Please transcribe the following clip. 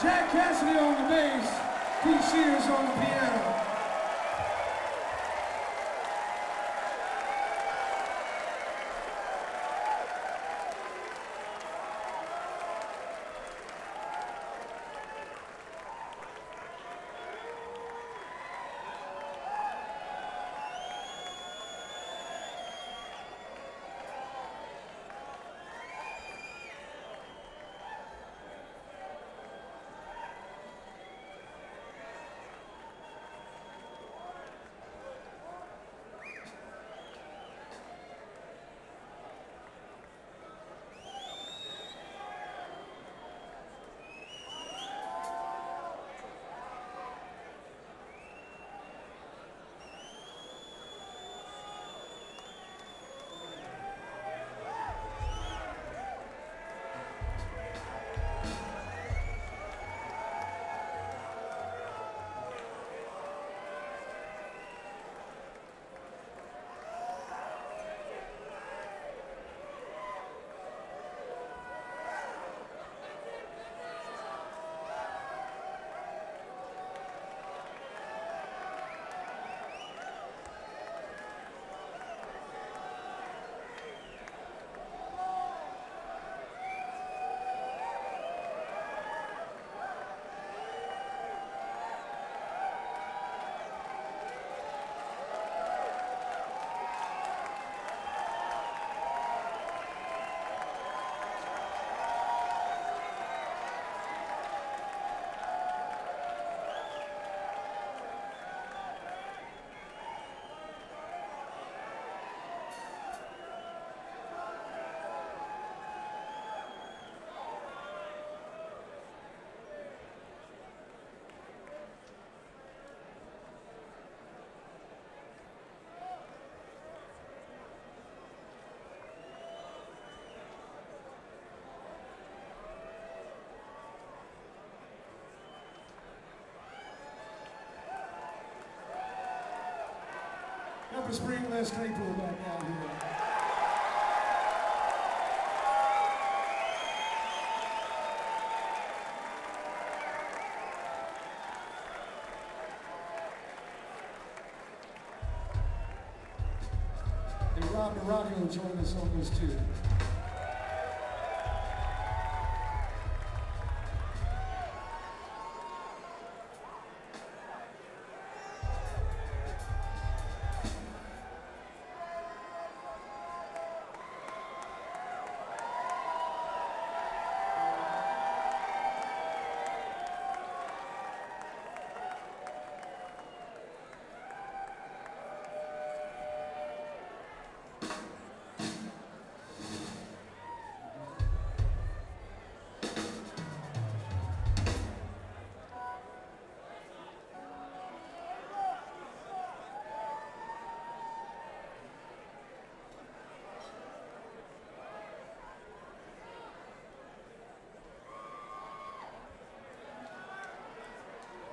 Jack Casady on the bass, Pete Sears on the piano. Us bring Les Claypool back out Rob Narado join us on this too.